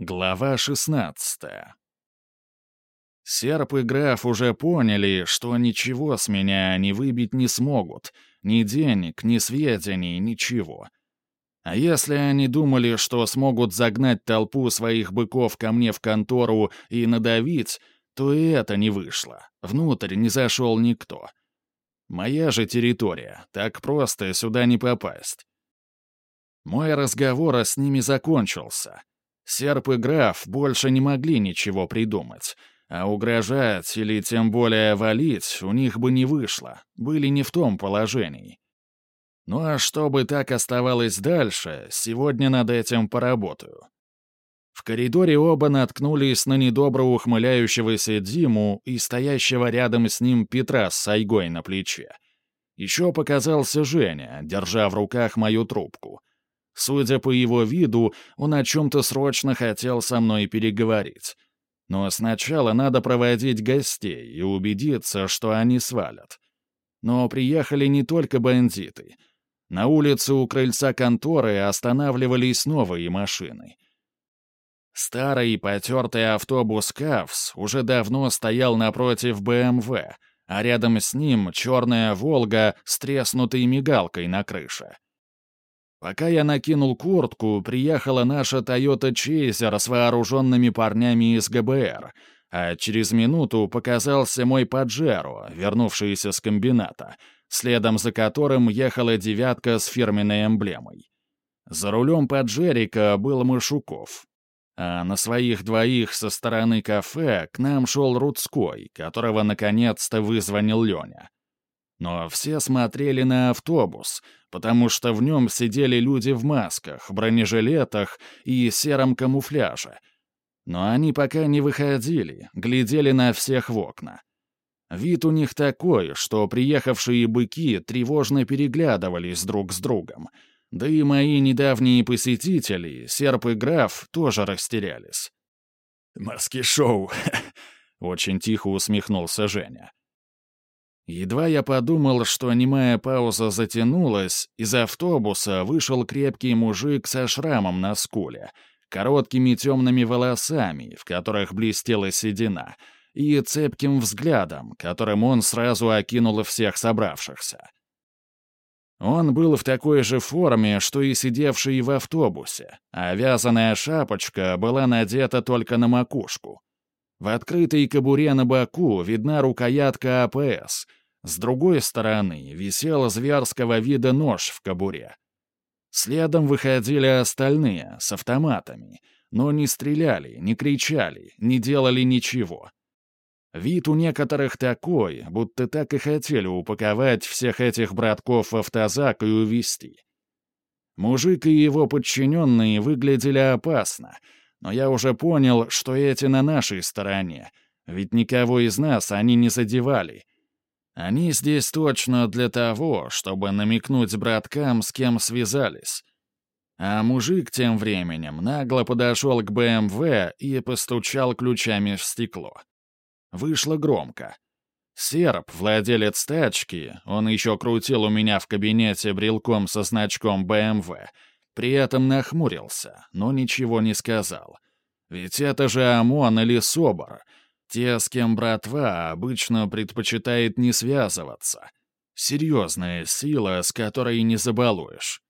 Глава 16 Серп и граф уже поняли, что ничего с меня они выбить не смогут. Ни денег, ни сведений, ничего. А если они думали, что смогут загнать толпу своих быков ко мне в контору и надавить, то и это не вышло. Внутрь не зашел никто. Моя же территория, так просто сюда не попасть. Мой разговор с ними закончился. Серп и граф больше не могли ничего придумать, а угрожать или тем более валить у них бы не вышло, были не в том положении. Ну а чтобы так оставалось дальше, сегодня над этим поработаю. В коридоре оба наткнулись на недобро ухмыляющегося Диму и стоящего рядом с ним Петра с сайгой на плече. Еще показался Женя, держа в руках мою трубку. Судя по его виду, он о чем-то срочно хотел со мной переговорить. Но сначала надо проводить гостей и убедиться, что они свалят. Но приехали не только бандиты. На улице у крыльца конторы останавливались новые машины. Старый потертый автобус «Кавс» уже давно стоял напротив БМВ, а рядом с ним черная «Волга» с треснутой мигалкой на крыше. Пока я накинул куртку, приехала наша Toyota Chaser с вооруженными парнями из ГБР, а через минуту показался мой Паджеро, вернувшийся с комбината, следом за которым ехала девятка с фирменной эмблемой. За рулем Паджерика был Машуков. А на своих двоих со стороны кафе к нам шел Рудской, которого наконец-то вызвонил Леня. Но все смотрели на автобус, потому что в нем сидели люди в масках, бронежилетах и сером камуфляже. Но они пока не выходили, глядели на всех в окна. Вид у них такой, что приехавшие быки тревожно переглядывались друг с другом. Да и мои недавние посетители, серп и граф, тоже растерялись. «Маски-шоу!» — очень тихо усмехнулся Женя. Едва я подумал, что немая пауза затянулась, из автобуса вышел крепкий мужик со шрамом на скуле, короткими темными волосами, в которых блестела седина, и цепким взглядом, которым он сразу окинул всех собравшихся. Он был в такой же форме, что и сидевший в автобусе, а вязаная шапочка была надета только на макушку. В открытой кобуре на боку видна рукоятка АПС — с другой стороны висел зверского вида нож в кобуре. Следом выходили остальные, с автоматами, но не стреляли, не кричали, не делали ничего. Вид у некоторых такой, будто так и хотели упаковать всех этих братков в автозак и увезти. Мужик и его подчиненные выглядели опасно, но я уже понял, что эти на нашей стороне, ведь никого из нас они не задевали — они здесь точно для того, чтобы намекнуть браткам, с кем связались. А мужик тем временем нагло подошел к БМВ и постучал ключами в стекло. Вышло громко. Серп, владелец тачки, он еще крутил у меня в кабинете брелком со значком БМВ, при этом нахмурился, но ничего не сказал. Ведь это же ОМОН или СОБР — те, с кем братва обычно предпочитает не связываться. Серьезная сила, с которой не забалуешь.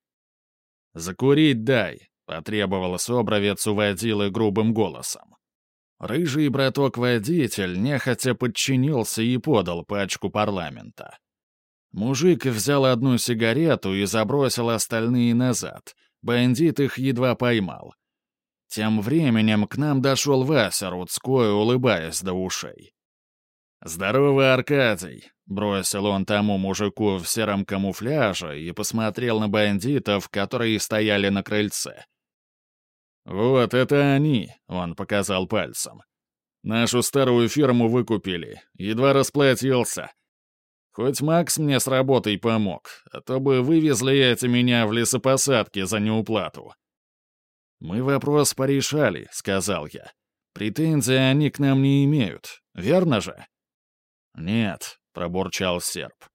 «Закурить дай», — потребовал Собровец у водилы грубым голосом. Рыжий браток-водитель нехотя подчинился и подал пачку парламента. Мужик взял одну сигарету и забросил остальные назад. Бандит их едва поймал. Тем временем к нам дошел Вася Рудской, улыбаясь до ушей. «Здорово, Аркадий!» — бросил он тому мужику в сером камуфляже и посмотрел на бандитов, которые стояли на крыльце. «Вот это они!» — он показал пальцем. «Нашу старую фирму выкупили. Едва расплатился. Хоть Макс мне с работой помог, а то бы вывезли эти меня в лесопосадке за неуплату». «Мы вопрос порешали», — сказал я. «Претензий они к нам не имеют, верно же?» «Нет», — пробурчал серп.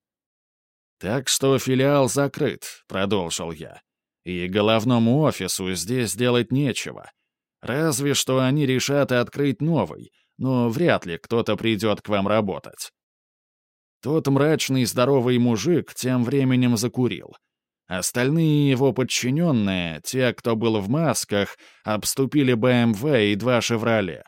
«Так что филиал закрыт», — продолжил я. «И головному офису здесь делать нечего. Разве что они решат открыть новый, но вряд ли кто-то придет к вам работать. Тот мрачный здоровый мужик тем временем закурил. Остальные его подчиненные, те, кто был в масках, обступили БМВ и два «Шевроле».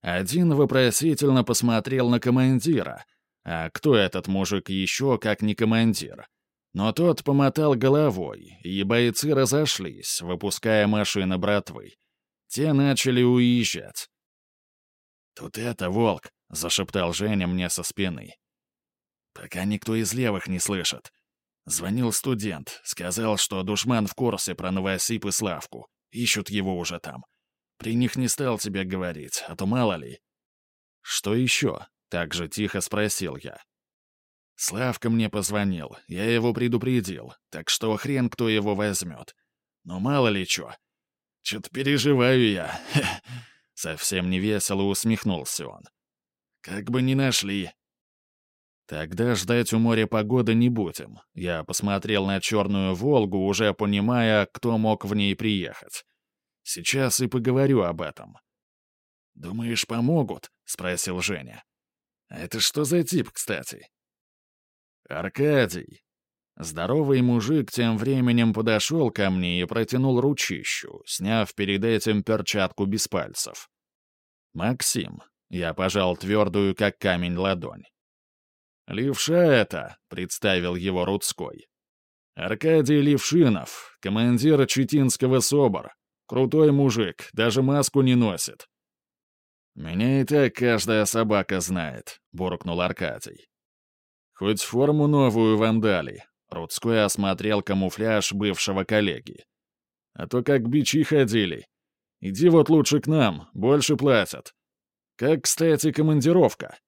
Один вопросительно посмотрел на командира. А кто этот мужик еще, как не командир? Но тот помотал головой, и бойцы разошлись, выпуская машины братвы. Те начали уезжать. «Тут это, волк!» — зашептал Женя мне со спины. «Пока никто из левых не слышит. Звонил студент, сказал, что душман в курсе про Новосип и Славку. Ищут его уже там. При них не стал тебе говорить, а то мало ли». «Что еще?» — так же тихо спросил я. Славка мне позвонил, я его предупредил, так что хрен кто его возьмет. Но мало ли чё. Чё-то переживаю я. Совсем невесело усмехнулся он. Как бы не нашли. Тогда ждать у моря погоды не будем. Я посмотрел на черную «Волгу», уже понимая, кто мог в ней приехать. Сейчас и поговорю об этом. «Думаешь, помогут?» — спросил Женя. «Это что за тип, кстати?» «Аркадий». Здоровый мужик тем временем подошел ко мне и протянул ручищу, сняв перед этим перчатку без пальцев. «Максим». Я пожал твердую, как камень, ладонь. «Левша это», — представил его Рудской. «Аркадий Левшинов, командир Читинского СОБР. Крутой мужик, даже маску не носит». «Меня и так каждая собака знает», — буркнул Аркадий. «Хоть форму новую вам дали», — Рудской осмотрел камуфляж бывшего коллеги. «А то как бичи ходили. Иди вот лучше к нам, больше платят. Как, кстати, командировка?»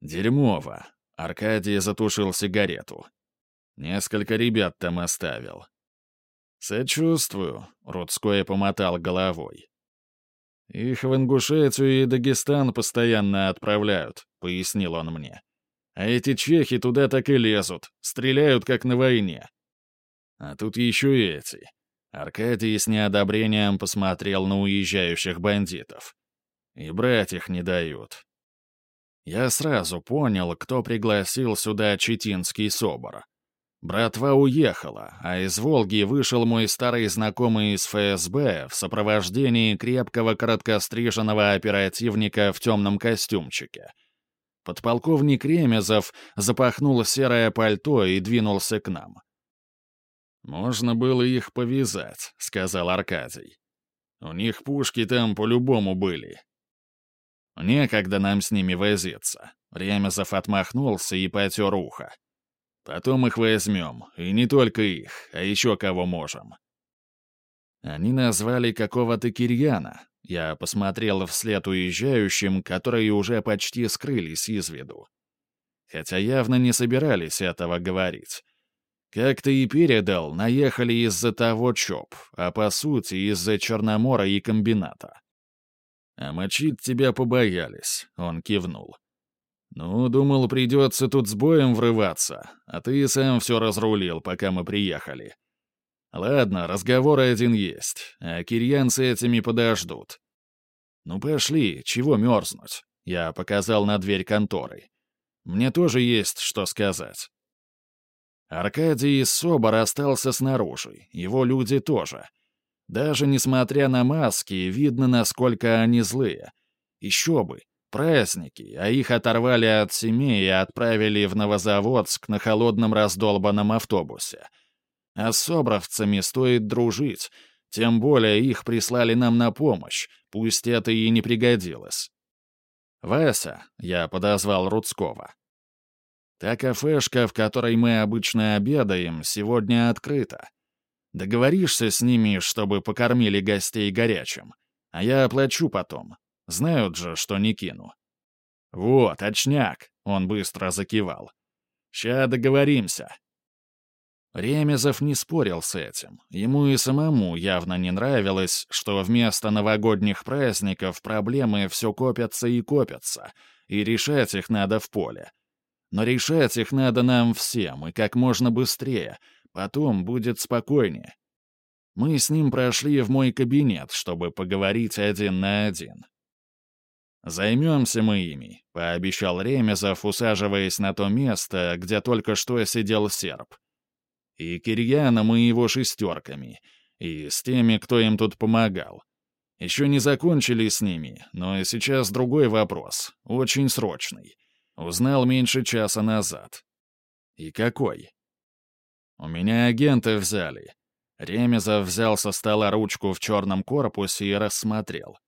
«Дерьмово». Аркадий затушил сигарету. «Несколько ребят там оставил». «Сочувствую», — Рудской помотал головой. «Их в Ингушетию и Дагестан постоянно отправляют», — пояснил он мне. А эти чехи туда так и лезут, стреляют как на войне. А тут еще и эти. Аркадий с неодобрением посмотрел на уезжающих бандитов. И брать их не дают. Я сразу понял, кто пригласил сюда Читинский собор. Братва уехала, а из Волги вышел мой старый знакомый из ФСБ в сопровождении крепкого короткостриженного оперативника в темном костюмчике — Подполковник Ремезов запахнул серое пальто и двинулся к нам. «Можно было их повязать», — сказал Аркадий. «У них пушки там по-любому были». «Некогда нам с ними возиться». Ремезов отмахнулся и потер ухо. «Потом их возьмем, и не только их, а еще кого можем». Они назвали какого-то Кирьяна, я посмотрел вслед уезжающим, которые уже почти скрылись из виду. Хотя явно не собирались этого говорить. Как ты и передал, наехали из-за того ЧОП, а по сути из-за Черномора и комбината. «А мочить тебя побоялись», — он кивнул. «Ну, думал, придется тут с боем врываться, а ты сам все разрулил, пока мы приехали. Ладно, разговор один есть, а кирьян с этими подождут. Ну пошли, чего мерзнуть? Я показал на дверь конторы. Мне тоже есть что сказать. Аркадий из Собор остался снаружи, его люди тоже. Даже несмотря на маски, видно, насколько они злые. Еще бы, праздники, а их оторвали от семей и отправили в Новозаводск на холодном раздолбанном автобусе — а с собровцами стоит дружить, тем более их прислали нам на помощь, пусть это и не пригодилось. «Вася», — я подозвал Рудского. «Та кафешка, в которой мы обычно обедаем, сегодня открыта. Договоришься с ними, чтобы покормили гостей горячим, а я оплачу потом. Знают же, что не кину». «Вот, очняк», — он быстро закивал. «Ща договоримся». Ремезов не спорил с этим. Ему и самому явно не нравилось, что вместо новогодних праздников проблемы все копятся и копятся, и решать их надо в поле. Но решать их надо нам всем, и как можно быстрее, потом будет спокойнее. Мы с ним прошли в мой кабинет, чтобы поговорить один на один. «Займемся мы ими», — пообещал Ремезов, усаживаясь на то место, где только что сидел серб. «И Кирьяном, и его шестерками, и с теми, кто им тут помогал. Еще не закончили с ними, но сейчас другой вопрос, очень срочный. Узнал меньше часа назад. И какой? У меня агенты взяли. Ремезов взял со стола ручку в черном корпусе и рассмотрел.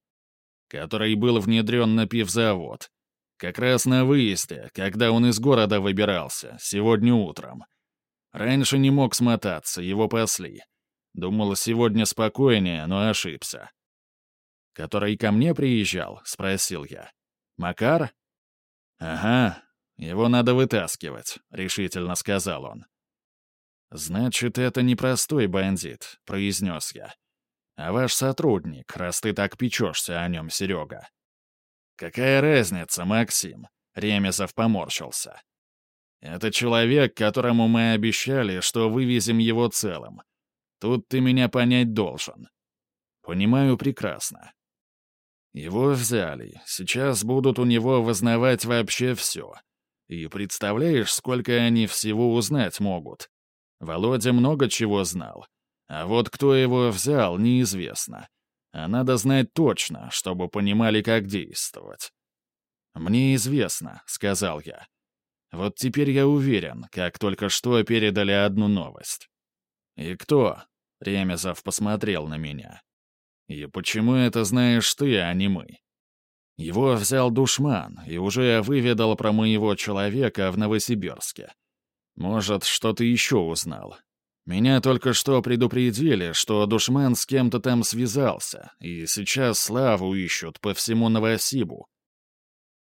Который был внедрен на пивзавод. Как раз на выезде, когда он из города выбирался, сегодня утром. Раньше не мог смотаться, его пасли. Думал, сегодня спокойнее, но ошибся. «Который ко мне приезжал?» — спросил я. «Макар?» «Ага, его надо вытаскивать», — решительно сказал он. «Значит, это не простой бандит», — произнес я. «А ваш сотрудник, раз ты так печешься о нем, Серега». «Какая разница, Максим?» — Ремезов поморщился. «Это человек, которому мы обещали, что вывезем его целым. Тут ты меня понять должен». «Понимаю прекрасно. Его взяли, сейчас будут у него вознавать вообще все. И представляешь, сколько они всего узнать могут. Володя много чего знал. А вот кто его взял, неизвестно. А надо знать точно, чтобы понимали, как действовать. «Мне известно», — сказал я. «Вот теперь я уверен, как только что передали одну новость». «И кто?» — Ремезов посмотрел на меня. И почему это знаешь ты, а не мы? Его взял душман и уже выведал про моего человека в Новосибирске. Может, что-то еще узнал. Меня только что предупредили, что душман с кем-то там связался, и сейчас славу ищут по всему Новосибу.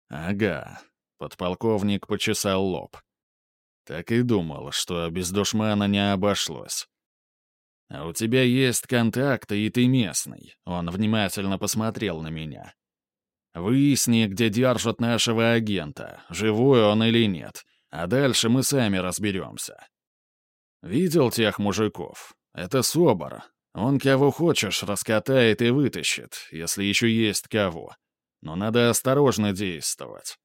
Ага, подполковник почесал лоб. Так и думал, что без душмана не обошлось. «А у тебя есть контакты, и ты местный». Он внимательно посмотрел на меня. «Выясни, где держат нашего агента, живой он или нет, а дальше мы сами разберемся». «Видел тех мужиков? Это Собор. Он кого хочешь раскатает и вытащит, если еще есть кого. Но надо осторожно действовать».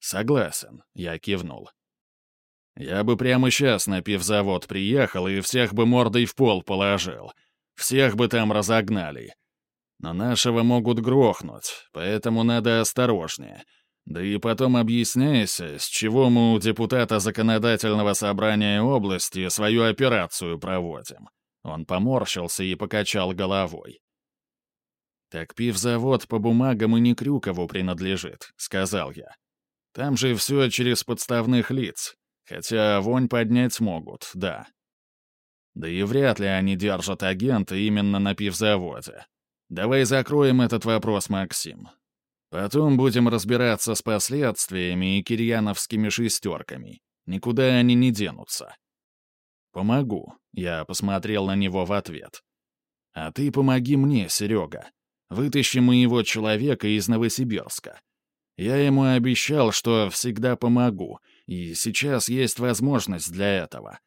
«Согласен», — я кивнул. Я бы прямо сейчас на пивзавод приехал и всех бы мордой в пол положил. Всех бы там разогнали. Но нашего могут грохнуть, поэтому надо осторожнее. Да и потом объясняйся, с чего мы у депутата законодательного собрания области свою операцию проводим. Он поморщился и покачал головой. «Так пивзавод по бумагам и не Крюкову принадлежит», — сказал я. «Там же все через подставных лиц, Хотя вонь поднять могут, да. Да и вряд ли они держат агента именно на пивзаводе. Давай закроем этот вопрос, Максим. Потом будем разбираться с последствиями и кирьяновскими шестерками. Никуда они не денутся. Помогу. Я посмотрел на него в ответ. А ты помоги мне, Серега. Вытащи моего человека из Новосибирска. Я ему обещал, что всегда помогу, и сейчас есть возможность для этого.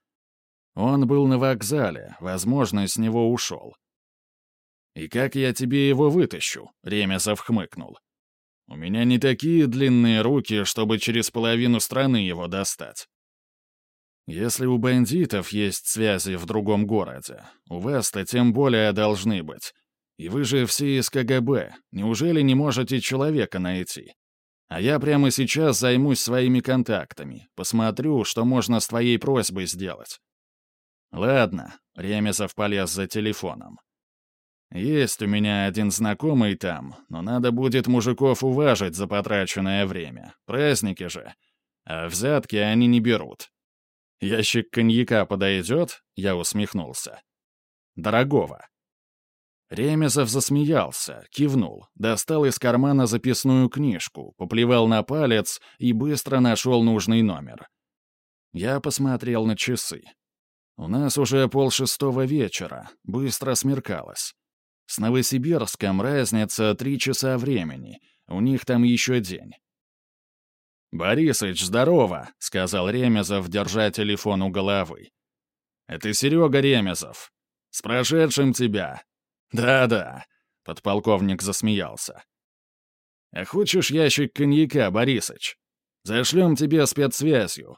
Он был на вокзале, возможно, с него ушел. «И как я тебе его вытащу?» — Ремезов хмыкнул. «У меня не такие длинные руки, чтобы через половину страны его достать. Если у бандитов есть связи в другом городе, у вас-то тем более должны быть. И вы же все из КГБ, неужели не можете человека найти? А я прямо сейчас займусь своими контактами, посмотрю, что можно с твоей просьбой сделать. Ладно, Ремезов полез за телефоном. Есть у меня один знакомый там, но надо будет мужиков уважить за потраченное время. Праздники же. А взятки они не берут. Ящик коньяка подойдет? Я усмехнулся. Дорогого. Ремезов засмеялся, кивнул, достал из кармана записную книжку, поплевал на палец и быстро нашел нужный номер. Я посмотрел на часы. У нас уже полшестого вечера, быстро смеркалось. С Новосибирском разница три часа времени, у них там еще день. «Борисыч, здорово!» — сказал Ремезов, держа телефон у головы. «Это Серега Ремезов. «С прошедшим тебя!» «Да-да», — подполковник засмеялся. «А хочешь ящик коньяка, Борисыч? Зашлем тебе спецсвязью.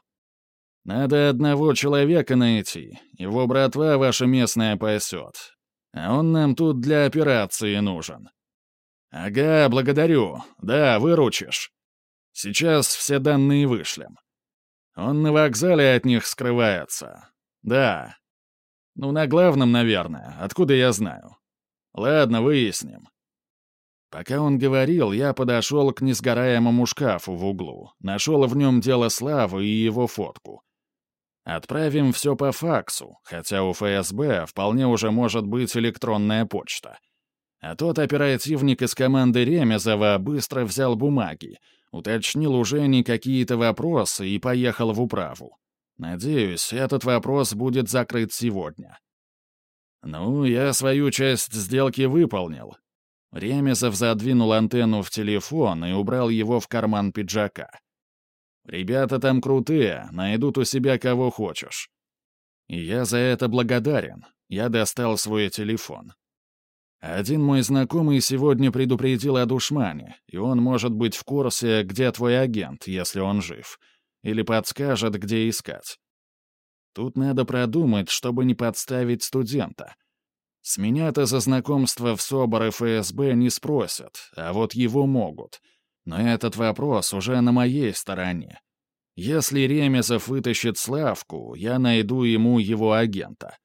Надо одного человека найти, его братва ваша местная пасет. Он нам тут для операции нужен». «Ага, благодарю. Да, выручишь. Сейчас все данные вышлем. Он на вокзале от них скрывается. Да. Ну, на главном, наверное. Откуда я знаю? Ладно, выясним. Пока он говорил, я подошел к несгораемому шкафу в углу, нашел в нем дело Славы и его фотку. Отправим все по факсу, хотя у ФСБ вполне уже может быть электронная почта. А тот оперативник из команды Ремезова быстро взял бумаги, уточнил у Жени какие-то вопросы и поехал в управу. Надеюсь, этот вопрос будет закрыт сегодня. Ну, я свою часть сделки выполнил. Ремезов задвинул антенну в телефон и убрал его в карман пиджака. Ребята там крутые, найдут у себя кого хочешь. И я за это благодарен. Я достал свой телефон. Один мой знакомый сегодня предупредил о душмане, и он может быть в курсе, где твой агент, если он жив, или подскажет, где искать. Тут надо продумать, чтобы не подставить студента. С меня-то за знакомство в СОБР и ФСБ не спросят, а вот его могут. Но этот вопрос уже на моей стороне. Если Ремезов вытащит Славку, я найду ему его агента.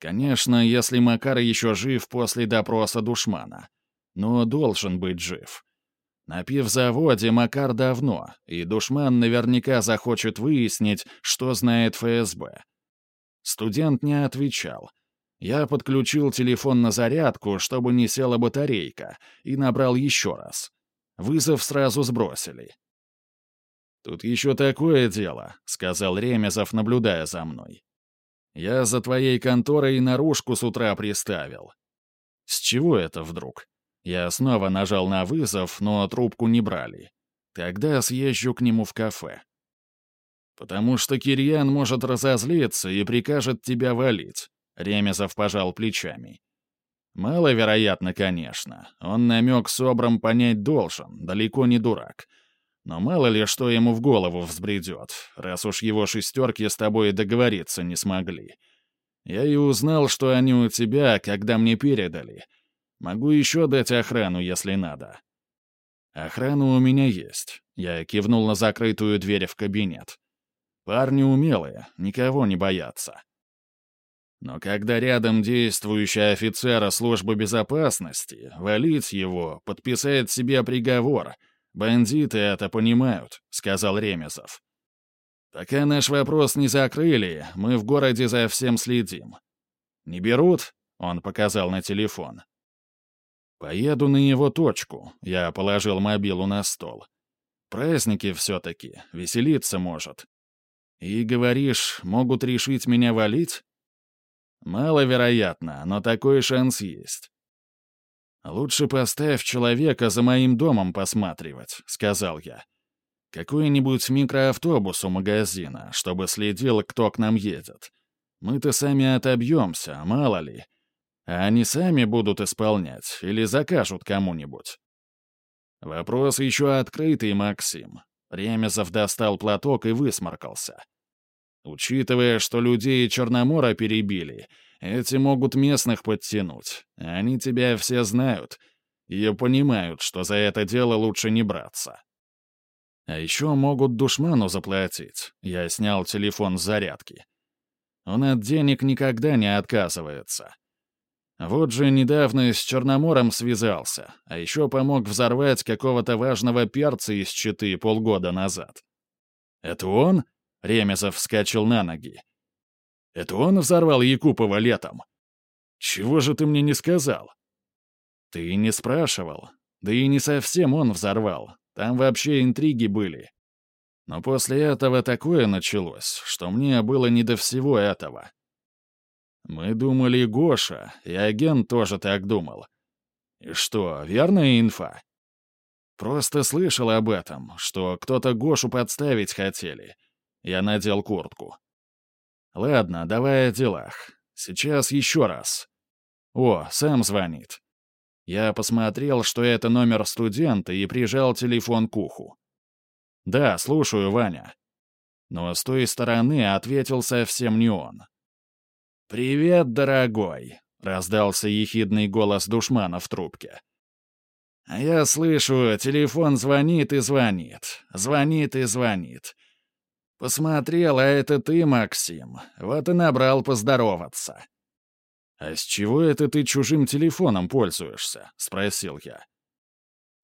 Конечно, если Макар еще жив после допроса душмана. Но должен быть жив. На пивзаводе Макар давно, и душман наверняка захочет выяснить, что знает ФСБ. Студент не отвечал. Я подключил телефон на зарядку, чтобы не села батарейка, и набрал еще раз. Вызов сразу сбросили. «Тут еще такое дело», — сказал Ремезов, наблюдая за мной. Я за твоей конторой наружку с утра приставил. С чего это вдруг? Я снова нажал на вызов, но трубку не брали. Тогда съезжу к нему в кафе. Потому что Кирьян может разозлиться и прикажет тебя валить. Ремезов пожал плечами. Маловероятно, конечно. Он намек с обром понять должен, далеко не дурак. Но мало ли, что ему в голову взбредет, раз уж его шестерки с тобой договориться не смогли. Я и узнал, что они у тебя, когда мне передали. Могу еще дать охрану, если надо. Охрана у меня есть. Я кивнул на закрытую дверь в кабинет. Парни умелые, никого не боятся. Но когда рядом действующий офицер службы безопасности, валить его, подписать себе приговор — «Бандиты это понимают», — сказал Ремезов. «Пока наш вопрос не закрыли, мы в городе за всем следим. Не берут?» — он показал на телефон. «Поеду на его точку», — я положил мобилу на стол. «Праздники все-таки, веселиться может. И, говоришь, могут решить меня валить?» «Маловероятно, но такой шанс есть. «Лучше поставь человека за моим домом посматривать», — сказал я. «Какой-нибудь микроавтобус у магазина, чтобы следил, кто к нам едет. Мы-то сами отобьемся, мало ли. А они сами будут исполнять или закажут кому-нибудь». «Вопрос еще открытый, Максим». Ремезов достал платок и высморкался. «Учитывая, что людей Черномора перебили, эти могут местных подтянуть. Они тебя все знают и понимают, что за это дело лучше не браться. А еще могут душману заплатить. Я снял телефон с зарядки. Он от денег никогда не отказывается. Вот же недавно с Черномором связался, а еще помог взорвать какого-то важного перца из Читы полгода назад. «Это он?» — Ремезов вскочил на ноги. Это он взорвал Якупова летом? Чего же ты мне не сказал? Ты не спрашивал. Да и не совсем он взорвал. Там вообще интриги были. Но после этого такое началось, что мне было не до всего этого. Мы думали Гоша, и агент тоже так думал. И что, верная инфа? Просто слышал об этом, что кто-то Гошу подставить хотели. Я надел куртку. Ладно, давай о делах. Сейчас еще раз. О, сам звонит. Я посмотрел, что это номер студента, и прижал телефон к уху. «Да, слушаю, Ваня». Но с той стороны ответил совсем не он. «Привет, дорогой», — раздался ехидный голос душмана в трубке. «А я слышу, телефон звонит и звонит, звонит и звонит. Посмотрел, а это ты, Максим, вот и набрал поздороваться». «А с чего это ты чужим телефоном пользуешься?» — спросил я.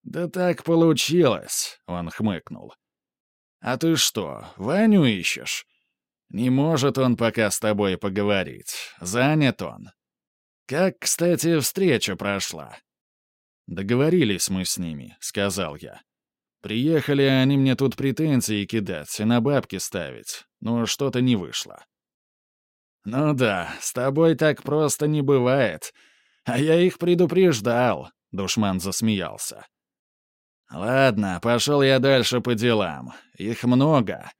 «Да так получилось», — он хмыкнул. «А ты что, Ваню ищешь? Не может он пока с тобой поговорить. Занят он. Как, кстати, встреча прошла?» «Договорились мы с ними», — сказал я. «Приехали они мне тут претензии кидать и на бабки ставить, но что-то не вышло». «Ну да, с тобой так просто не бывает. А я их предупреждал», — душман засмеялся. «Ладно, пошел я дальше по делам. Их много.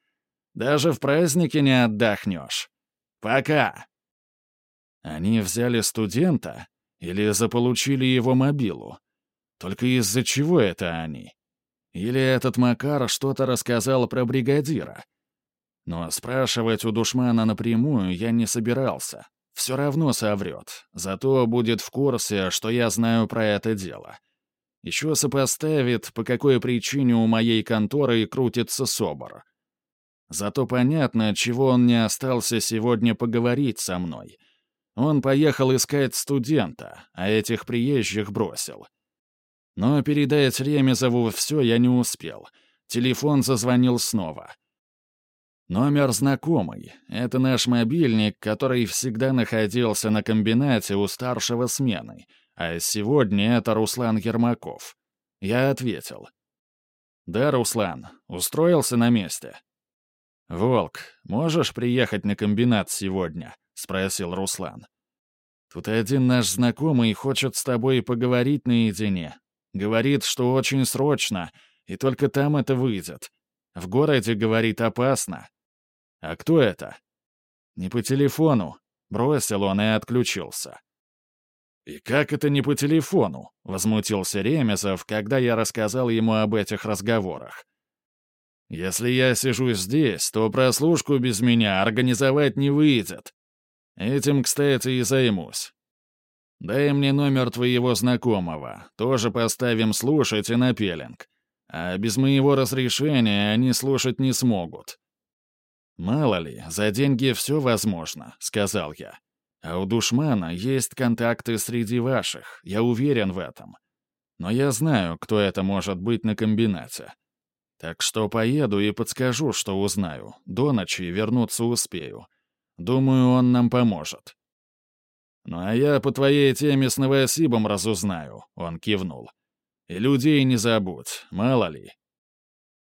Даже в празднике не отдохнешь. Пока!» Они взяли студента или заполучили его мобилу? Только из-за чего это они? Или этот Макар что-то рассказал про бригадира? Но спрашивать у душмана напрямую я не собирался. Все равно соврет. Зато будет в курсе, что я знаю про это дело. Еще сопоставит, по какой причине у моей конторы крутится СОБР. Зато понятно, чего он не остался сегодня поговорить со мной. Он поехал искать студента, а этих приезжих бросил. Но передать Ремезову все я не успел. Телефон зазвонил снова. Номер знакомый. Это наш мобильник, который всегда находился на комбинате у старшего смены. А сегодня это Руслан Ермаков. Я ответил. «Да, Руслан, устроился на месте». «Волк, можешь приехать на комбинат сегодня?» — спросил Руслан. «Тут один наш знакомый хочет с тобой поговорить наедине. Говорит, что очень срочно, и только там это выйдет. В городе, говорит, опасно. «А кто это?» «Не по телефону». Бросил он и отключился. «И как это не по телефону?» — возмутился Ремезов, когда я рассказал ему об этих разговорах. «Если я сижу здесь, то прослушку без меня организовать не выйдет. Этим, кстати, и займусь. Дай мне номер твоего знакомого, тоже поставим слушать и на пеленг. А без моего разрешения они слушать не смогут. «Мало ли, за деньги все возможно», — сказал я. «А у душмана есть контакты среди ваших, я уверен в этом. Но я знаю, кто это может быть на комбинате. Так что поеду и подскажу, что узнаю. До ночи вернуться успею. Думаю, он нам поможет». «Ну а я по твоей теме с Новосибом разузнаю», — он кивнул. «И людей не забудь, мало ли,